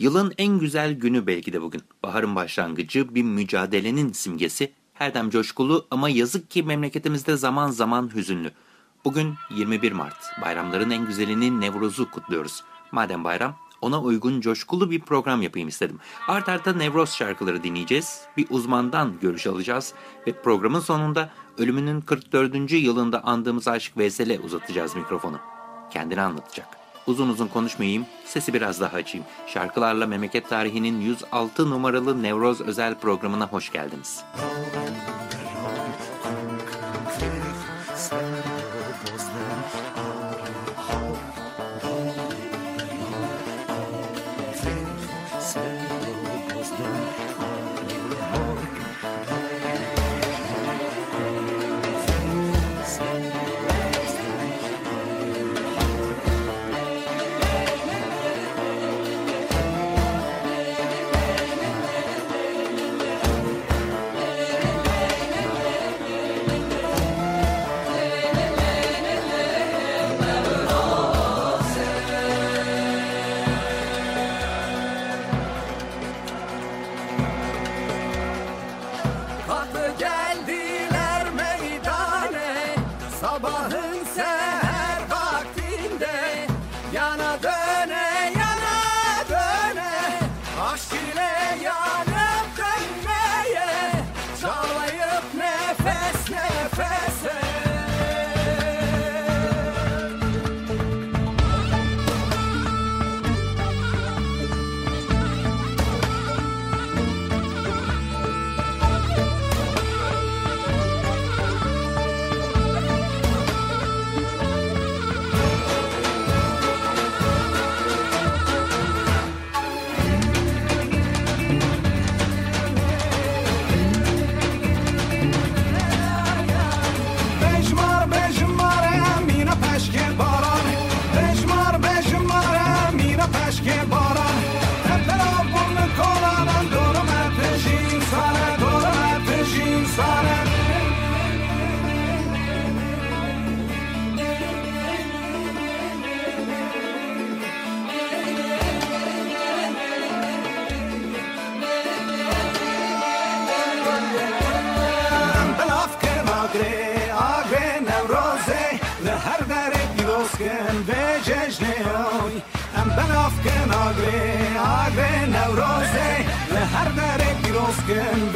Yılın en güzel günü belki de bugün. Baharın başlangıcı, bir mücadelenin simgesi. Her dem coşkulu ama yazık ki memleketimizde zaman zaman hüzünlü. Bugün 21 Mart. Bayramların en güzelini Nevroz'u kutluyoruz. Madem bayram, ona uygun coşkulu bir program yapayım istedim. Art arta Nevroz şarkıları dinleyeceğiz. Bir uzmandan görüş alacağız. Ve programın sonunda ölümünün 44. yılında andığımız Aşık Veysel'e uzatacağız mikrofonu. Kendini anlatacak. Uzun uzun konuşmayayım, sesi biraz daha açayım. Şarkılarla Memleket Tarihi'nin 106 numaralı Nevroz özel programına hoş geldiniz. agre, agre, neuroze, le hardere piros când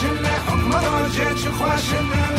خواشنه حکم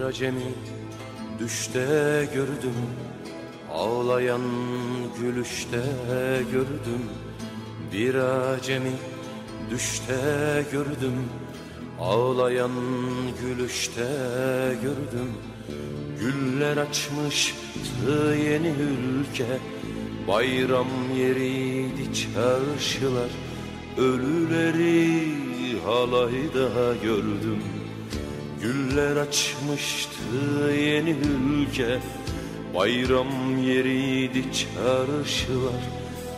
acemi düşte gördüm. Ağlayan gülüşte gördüm. Bir acemi düşte gördüm. Ağlayan gülüşte gördüm. Güller açmıştı yeni ülke. Bayram yeriydi çarşılar. Ölüleri halayda gördüm Güller açmıştı yeni ülke. Bayram yeriydi çarşılar.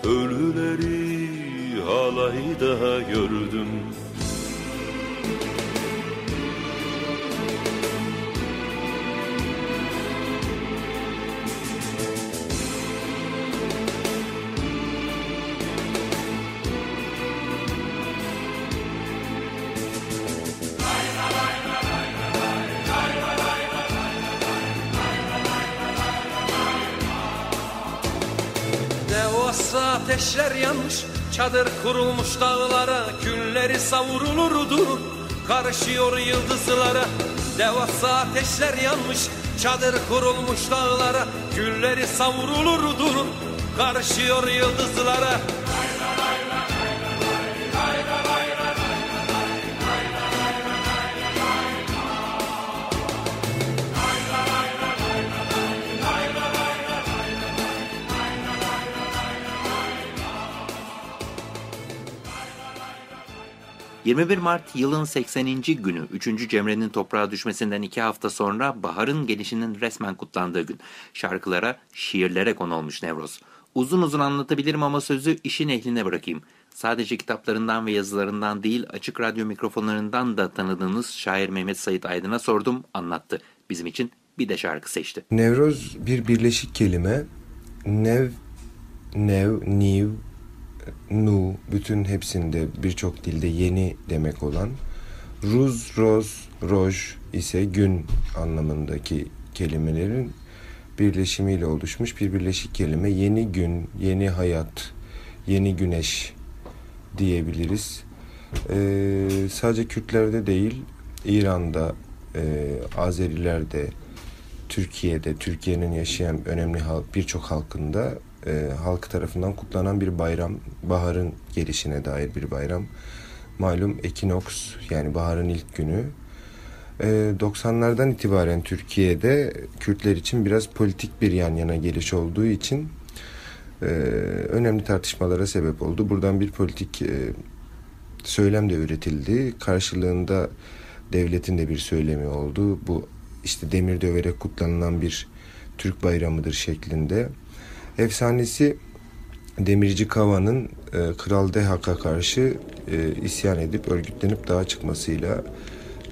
Ölüleri halayda gördüm ateşler yanmış Çadır kurulmuş dağlara Külleri savrulur durur Karışıyor yıldızlara Devasa ateşler yanmış Çadır kurulmuş dağlara Külleri savrulur durur Karışıyor yıldızlara ...21 Mart yılın 80. günü 3. Cemre'nin toprağa düşmesinden 2 hafta sonra baharın gelişinin resmen kutlandığı gün. Şarkılara, şiirlere konu olmuş Nevroz. Uzun uzun anlatabilirim ama sözü işin ehline bırakayım. Sadece kitaplarından ve yazılarından değil açık radyo mikrofonlarından da tanıdığınız şair Mehmet Sait Aydın'a sordum, anlattı. Bizim için bir de şarkı seçti. Nevroz bir birleşik kelime. Nev, nev, niv, nu bütün hepsinde birçok dilde yeni demek olan. Ruz, roz, roj ise gün anlamındaki kelimelerin birleşimiyle oluşmuş bir birleşik kelime. Yeni gün, yeni hayat, yeni güneş diyebiliriz. Ee, sadece Kürtlerde değil, İran'da, e, Azerilerde, Türkiye'de, Türkiye'nin yaşayan önemli halk, birçok halkında e, halk tarafından kutlanan bir bayram. Baharın gelişine dair bir bayram. Malum ekinoks yani baharın ilk günü. E, 90'lardan itibaren Türkiye'de Kürtler için biraz politik bir yan yana geliş olduğu için e, önemli tartışmalara sebep oldu. Buradan bir politik e, söylem de üretildi. Karşılığında devletin de bir söylemi oldu. Bu işte demir döverek kutlanılan bir Türk bayramıdır şeklinde. Efsanesi Demirci Kava'nın e, Kral Dehak'a karşı e, isyan edip örgütlenip dağa çıkmasıyla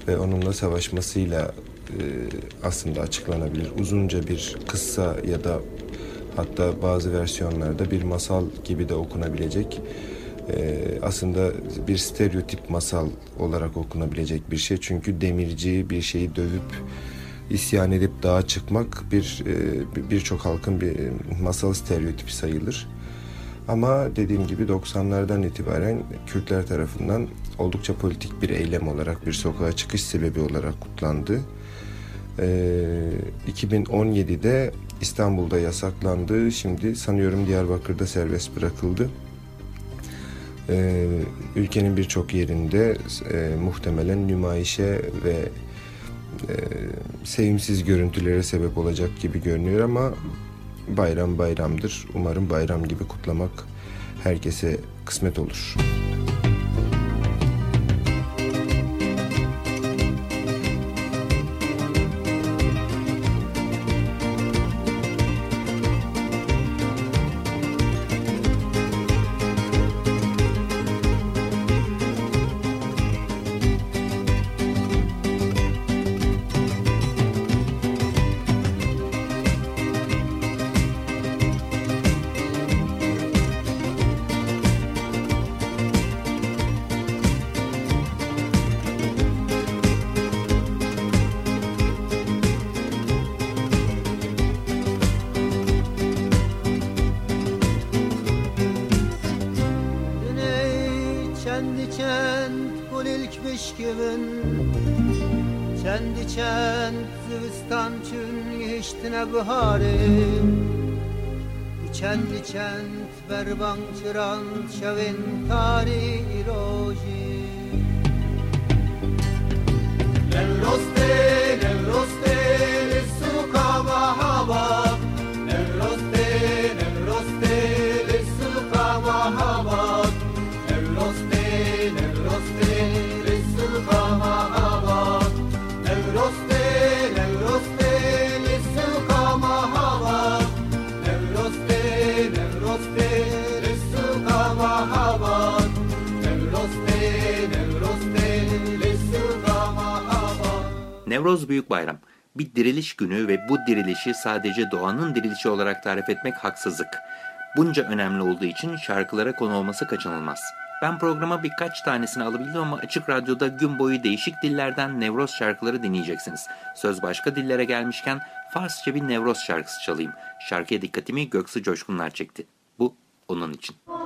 ve onunla savaşmasıyla e, aslında açıklanabilir. Uzunca bir kıssa ya da hatta bazı versiyonlarda bir masal gibi de okunabilecek e, aslında bir stereotip masal olarak okunabilecek bir şey. Çünkü demirci bir şeyi dövüp isyan edip dağa çıkmak bir e, birçok halkın bir masal stereotipi sayılır. Ama dediğim gibi 90'lardan itibaren Kürtler tarafından oldukça politik bir eylem olarak bir sokağa çıkış sebebi olarak kutlandı. Ee, 2017'de İstanbul'da yasaklandı. Şimdi sanıyorum Diyarbakır'da serbest bırakıldı. Ülkenin birçok yerinde e, muhtemelen nümayişe ve e, sevimsiz görüntülere sebep olacak gibi görünüyor ama bayram bayramdır. Umarım bayram gibi kutlamak herkese kısmet olur. Güney gitmiş kimin Çen diçen zıvistan çün geçtine baharim Diçen diçen berban çıran çevin tari roji. Nevroste, nevroste Nevroz Büyük Bayram. Bir diriliş günü ve bu dirilişi sadece doğanın dirilişi olarak tarif etmek haksızlık. Bunca önemli olduğu için şarkılara konu olması kaçınılmaz. Ben programa birkaç tanesini alabildim ama Açık Radyo'da gün boyu değişik dillerden Nevroz şarkıları dinleyeceksiniz. Söz başka dillere gelmişken Farsça bir Nevroz şarkısı çalayım. Şarkıya dikkatimi Göksu Coşkunlar çekti. Bu onun için. Sarò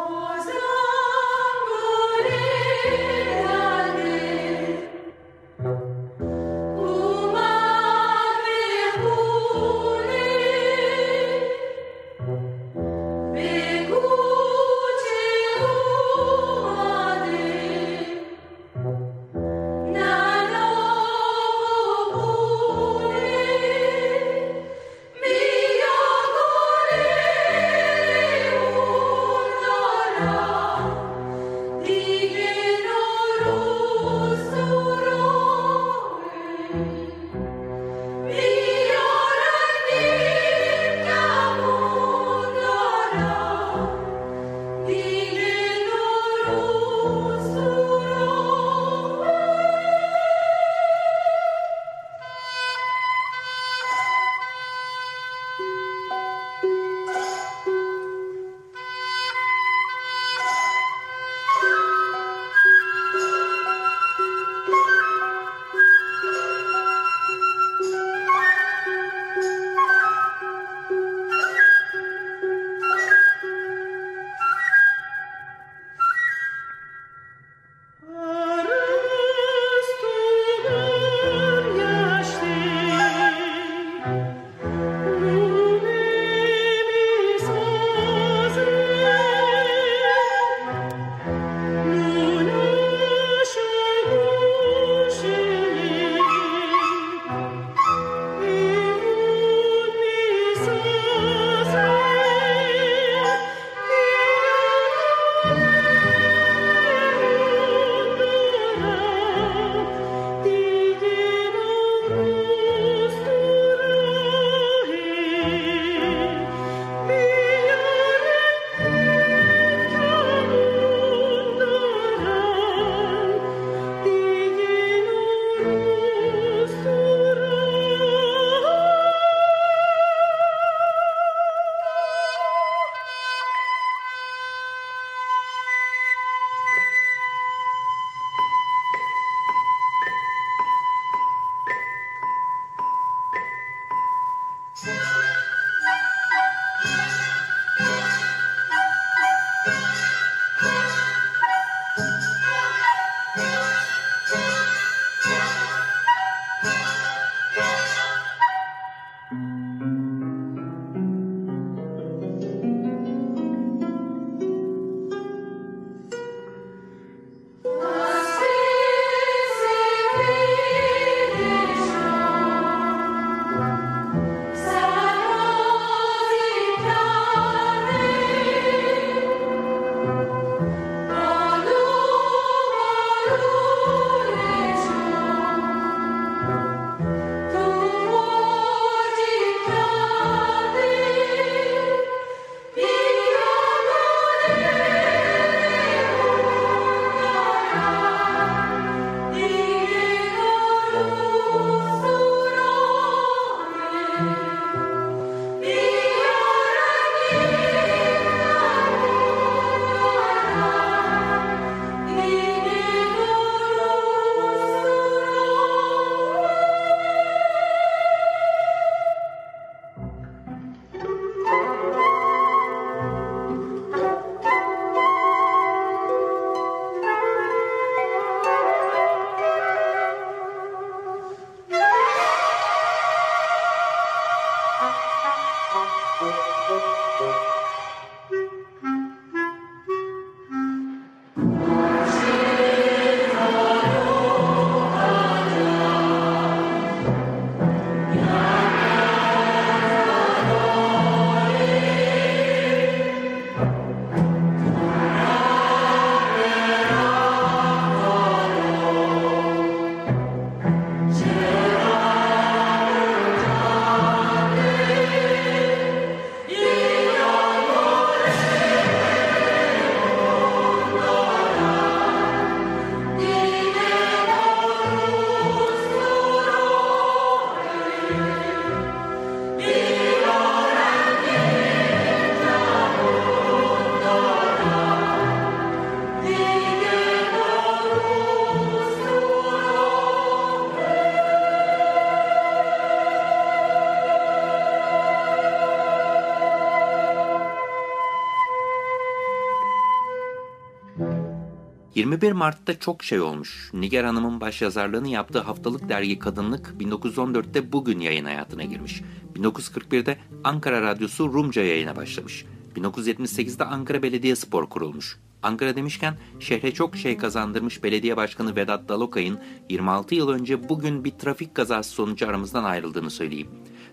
21 Mart'ta çok şey olmuş. Niger Hanım'ın başyazarlığını yaptığı haftalık dergi Kadınlık 1914'te bugün yayın hayatına girmiş. 1941'de Ankara Radyosu Rumca yayına başlamış. 1978'de Ankara Belediyespor kurulmuş. Ankara demişken şehre çok şey kazandırmış belediye başkanı Vedat Dalokay'ın 26 yıl önce bugün bir trafik kazası sonucu aramızdan ayrıldığını söyleyeyim.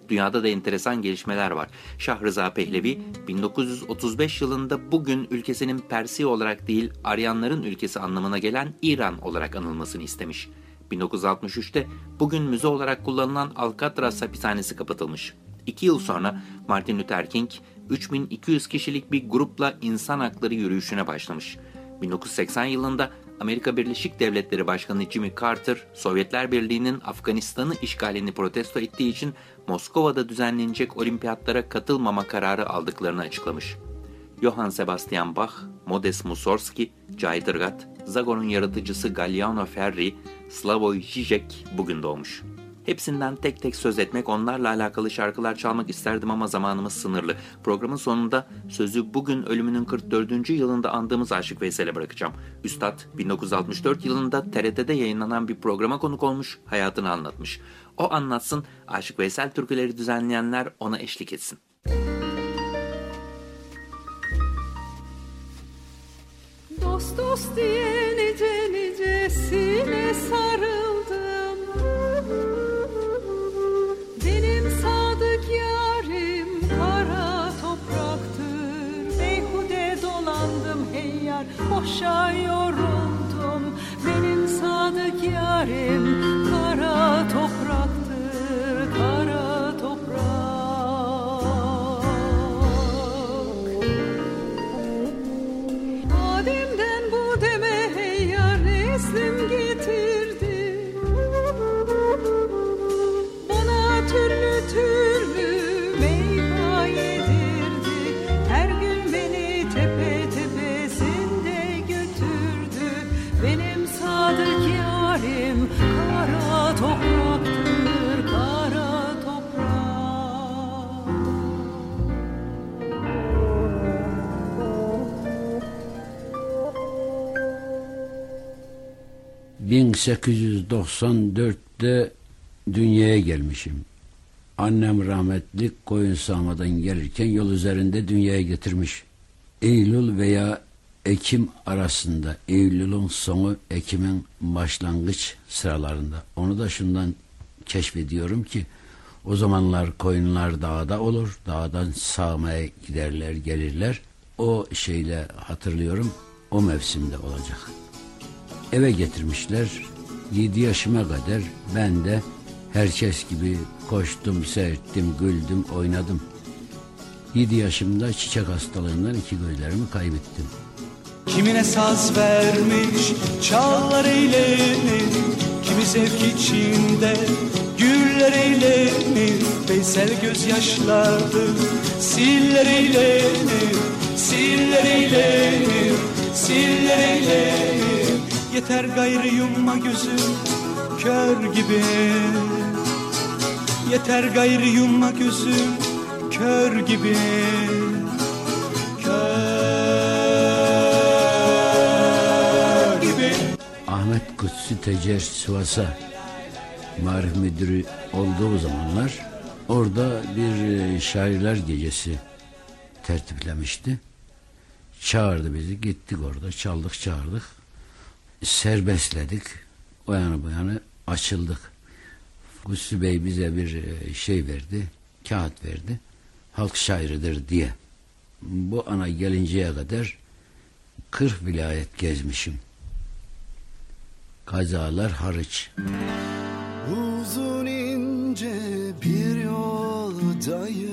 Dünyada da enteresan gelişmeler var. Şah Rıza Pehlevi 1935 yılında bugün ülkesinin Persi olarak değil Aryanların ülkesi anlamına gelen İran olarak anılmasını istemiş. 1963'te bugün müze olarak kullanılan Alcatraz hapishanesi kapatılmış. İki yıl sonra Martin Luther King 3200 kişilik bir grupla insan hakları yürüyüşüne başlamış. 1980 yılında Amerika Birleşik Devletleri Başkanı Jimmy Carter, Sovyetler Birliği'nin Afganistan'ı işgalini protesto ettiği için Moskova'da düzenlenecek olimpiyatlara katılmama kararı aldıklarını açıklamış. Johann Sebastian Bach, Modest Mussorgsky, Cahit Irgat, Zagor'un yaratıcısı Galliano Ferri, Slavoj Žižek bugün doğmuş. Hepsinden tek tek söz etmek, onlarla alakalı şarkılar çalmak isterdim ama zamanımız sınırlı. Programın sonunda sözü bugün ölümünün 44. yılında andığımız Aşık Veysel'e bırakacağım. Üstad 1964 yılında TRT'de yayınlanan bir programa konuk olmuş, hayatını anlatmış. O anlatsın, Aşık Veysel türküleri düzenleyenler ona eşlik etsin. Dost dost diye nice nicesine sarıldım boşa yoruldum Benim sadık yarim 1894'te dünyaya gelmişim. Annem rahmetli koyun sağmadan gelirken yol üzerinde dünyaya getirmiş. Eylül veya Ekim arasında, Eylül'ün sonu, Ekim'in başlangıç sıralarında. Onu da şundan keşfediyorum ki o zamanlar koyunlar dağda olur. Dağdan sağmaya giderler, gelirler. O şeyle hatırlıyorum. O mevsimde olacak. Eve getirmişler. 7 yaşıma kadar ben de herkes gibi koştum, seyrettim, güldüm, oynadım. 7 yaşımda çiçek hastalığından iki gözlerimi kaybettim. Kimine saz vermiş çağlar eğlenir Kimi zevk içinde güller eğlenir Veysel gözyaşlardı siller eğlenir Siller eğlenir, siller eğlenir Yeter gayrı yumma gözüm kör gibi Yeter gayrı yumma gözüm kör gibi Kör gibi Ahmet Kutsi Tecer Sivas'a marif müdürü olduğu zamanlar orada bir e, şairler gecesi tertiplemişti. Çağırdı bizi. Gittik orada. Çaldık çağırdık. Serbestledik. O yana bu yana açıldık. Hüsnü Bey bize bir e, şey verdi. Kağıt verdi. Halk şairidir diye. Bu ana gelinceye kadar 40 vilayet gezmişim. Kazalar hariç. Uzun ince bir yoldayım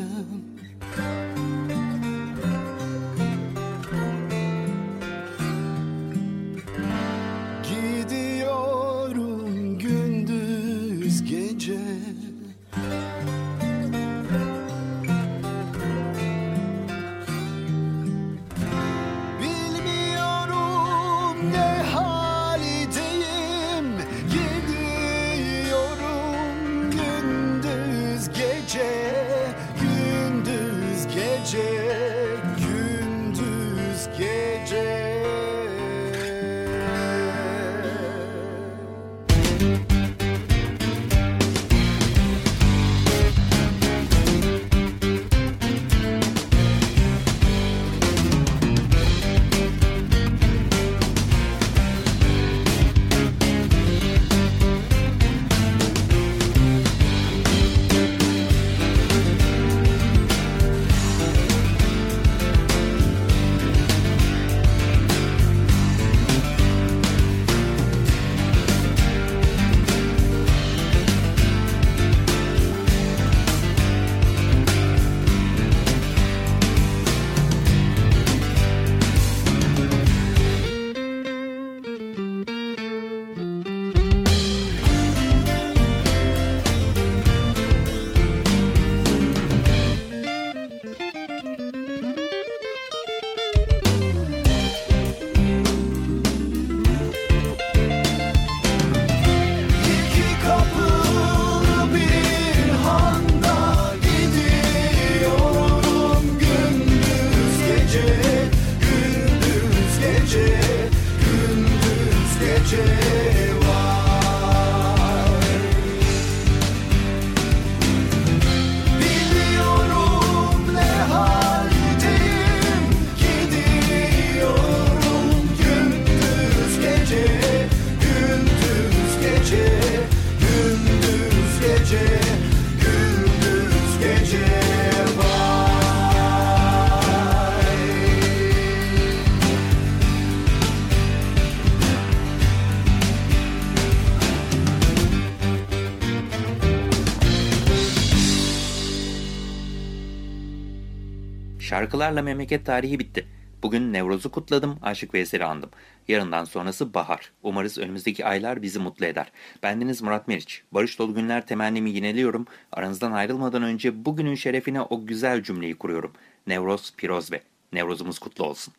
Şarkılarla memleket tarihi bitti. Bugün Nevroz'u kutladım, Aşık Veysel'i andım. Yarından sonrası bahar. Umarız önümüzdeki aylar bizi mutlu eder. Bendeniz Murat Meriç. Barış dolu günler temennimi yineliyorum. Aranızdan ayrılmadan önce bugünün şerefine o güzel cümleyi kuruyorum. Nevroz Pirozbe. Nevrozumuz kutlu olsun.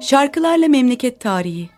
Şarkılarla Memleket Tarihi